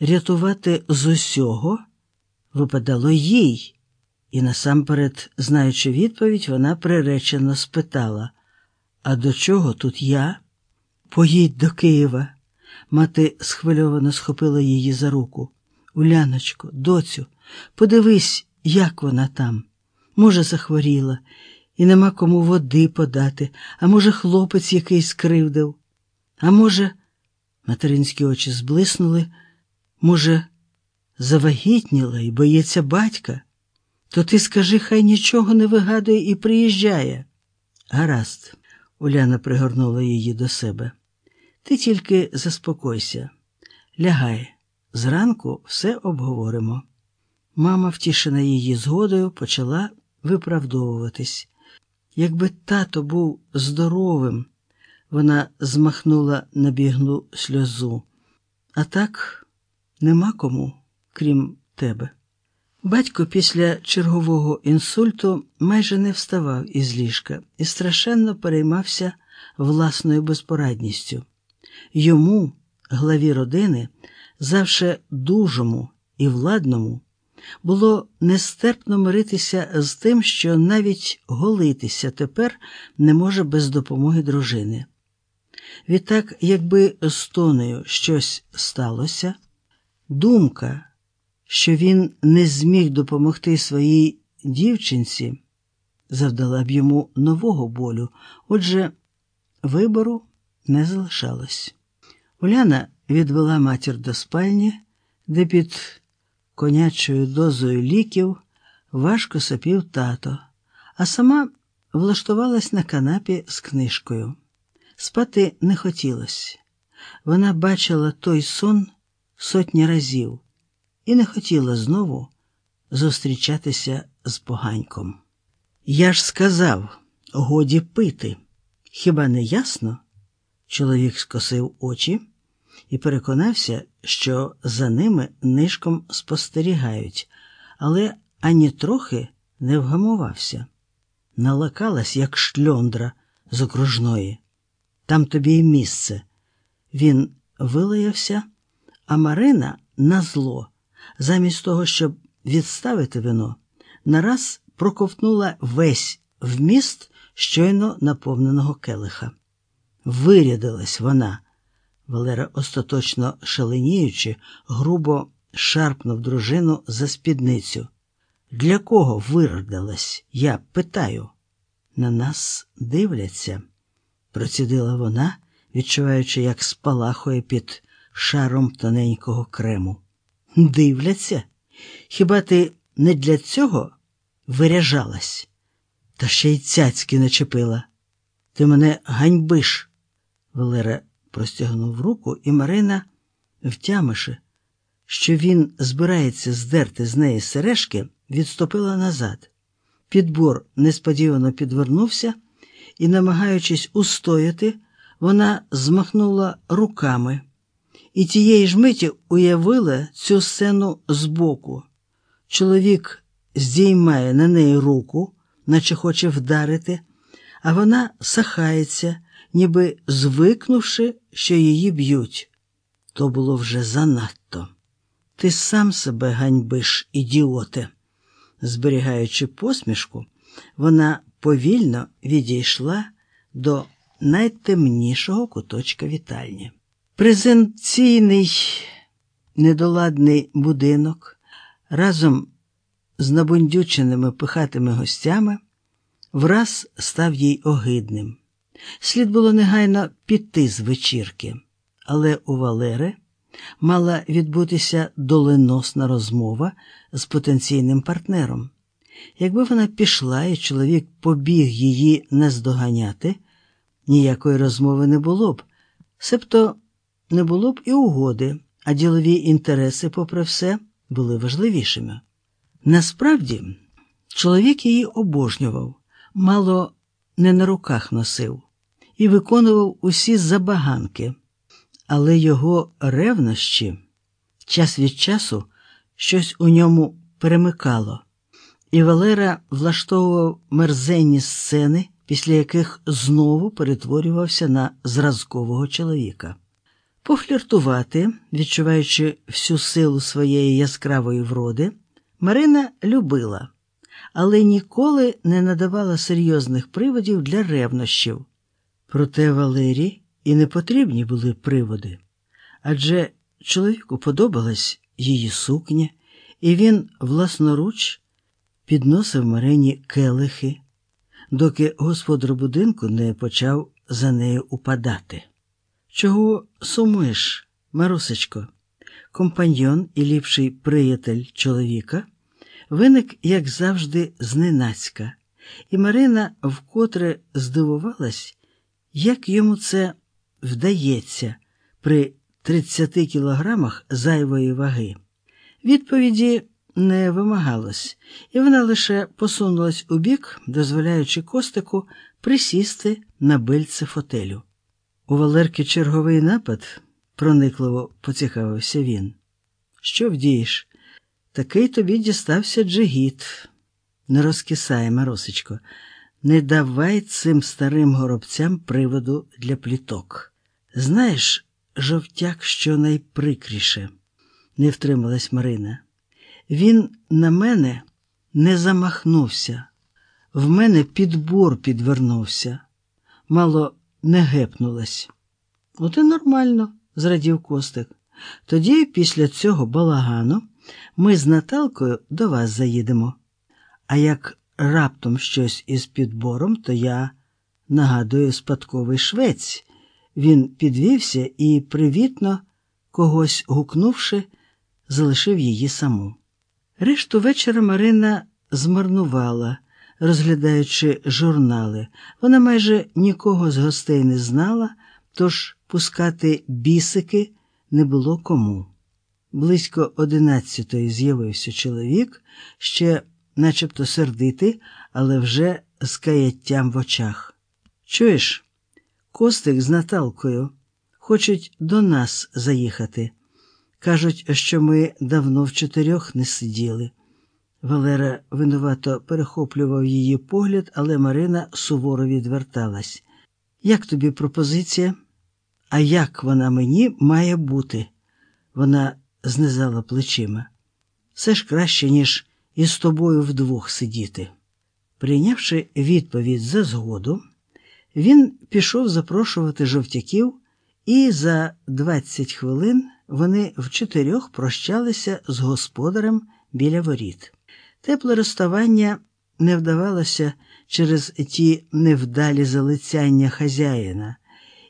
рятувати з усього випадало їй, і насамперед, знаючи відповідь, вона приречено спитала: А до чого тут я? Поїдь до Києва. Мати схвильовано схопила її за руку. Уляночко, доцю, подивись, як вона там. Може, захворіла, і нема кому води подати, а може, хлопець якийсь скривдив, а може, материнські очі зблиснули, може, завагітніла і боїться батька, то ти скажи, хай нічого не вигадує і приїжджає. Гаразд, Уляна пригорнула її до себе. Ти тільки заспокойся, лягай, зранку все обговоримо. Мама, втішена її згодою, почала виправдовуватись. Якби тато був здоровим, вона змахнула на бігну сльозу. А так нема кому, крім тебе. Батько після чергового інсульту майже не вставав із ліжка і страшенно переймався власною безпорадністю. Йому, главі родини, завше дужому і владному, було нестерпно миритися з тим, що навіть голитися тепер не може без допомоги дружини. Відтак, якби з тонею щось сталося, думка, що він не зміг допомогти своїй дівчинці, завдала б йому нового болю, отже, вибору не залишалось. Уляна відвела матір до спальні, де під конячою дозою ліків важко сопів тато, а сама влаштувалась на канапі з книжкою. Спати не хотілося. Вона бачила той сон сотні разів і не хотіла знову зустрічатися з поганьком. Я ж сказав, годі пити. Хіба не ясно? Чоловік скосив очі і переконався, що за ними нишком спостерігають, але ані трохи не вгамувався. Налакалась, як шльондра з окружної. Там тобі й місце. Він вилаявся, а Марина на зло, замість того, щоб відставити вино, нараз проковтнула весь вміст щойно наповненого келиха. Вирядилась вона. Валера, остаточно шаленіючи, грубо шарпнув дружину за спідницю. Для кого виродилась? Я питаю. На нас дивляться, процідила вона, відчуваючи, як спалахує під шаром тоненького крему. Дивляться? Хіба ти не для цього виряжалась? Та ще й цяцьки начепила. Ти мене ганьбиш. Валера простягнув руку, і Марина, втямивши, що він збирається здерти з неї сережки, відступила назад. Підбор несподівано підвернувся, і, намагаючись устояти, вона змахнула руками і тієї ж миті уявила цю сцену збоку. Чоловік здіймає на неї руку, наче хоче вдарити, а вона сахається, ніби звикнувши, що її б'ють. То було вже занадто. Ти сам себе ганьбиш, ідіоте. Зберігаючи посмішку, вона повільно відійшла до найтемнішого куточка вітальні. Презенційний недоладний будинок разом з набундюченими пихатими гостями враз став їй огидним. Слід було негайно піти з вечірки, але у Валери мала відбутися доленосна розмова з потенційним партнером. Якби вона пішла і чоловік побіг її наздоганяти, ніякої розмови не було б, себто не було б і угоди, а ділові інтереси, попри все, були важливішими. Насправді, чоловік її обожнював, мало не на руках носив і виконував усі забаганки, але його ревнощі час від часу щось у ньому перемикало, і Валера влаштовував мерзенні сцени, після яких знову перетворювався на зразкового чоловіка. Пофліртувати, відчуваючи всю силу своєї яскравої вроди, Марина любила, але ніколи не надавала серйозних приводів для ревнощів. Проте Валері і не потрібні були приводи, адже чоловіку подобалась її сукня, і він власноруч підносив Марині келихи, доки господар будинку не почав за нею упадати. Чого сумуєш, Марусечко? Компаньйон і ліпший приятель чоловіка виник, як завжди, зненацька, і Марина вкотре здивувалась, як йому це вдається при 30 кілограмах зайвої ваги. Відповіді не вимагалось, і вона лише посунулась у бік, дозволяючи костику присісти на бильце фотелю. У Валерки черговий напад, проникливо поцікавився він. Що вдієш? Такий тобі дістався джигіт. Не розкисай, Маросечко, не давай цим старим горобцям приводу для пліток. Знаєш, жовтяк, що найприкріше, не втрималась Марина. Він на мене не замахнувся, в мене підбор підвернувся, мало не гепнулась. От і нормально, зрадів Костик. Тоді, після цього балагану, ми з Наталкою до вас заїдемо. А як раптом щось із підбором, то я нагадую спадковий швець. Він підвівся і, привітно, когось гукнувши, залишив її саму. Решту вечора Марина змарнувала, розглядаючи журнали. Вона майже нікого з гостей не знала, тож пускати бісики не було кому. Близько одинадцятої з'явився чоловік, ще начебто сердитий, але вже з каяттям в очах. Чуєш, Костик з Наталкою хочуть до нас заїхати. Кажуть, що ми давно в чотирьох не сиділи. Валера винувато перехоплював її погляд, але Марина суворо відверталась. Як тобі пропозиція? А як вона мені має бути? Вона знизала плечима. Все ж краще, ніж із тобою вдвох сидіти. Прийнявши відповідь за згоду, він пішов запрошувати жовтяків, і за 20 хвилин вони вчотирьох прощалися з господарем біля воріт. Тепле розставання не вдавалося через ті невдалі залицяння хазяїна.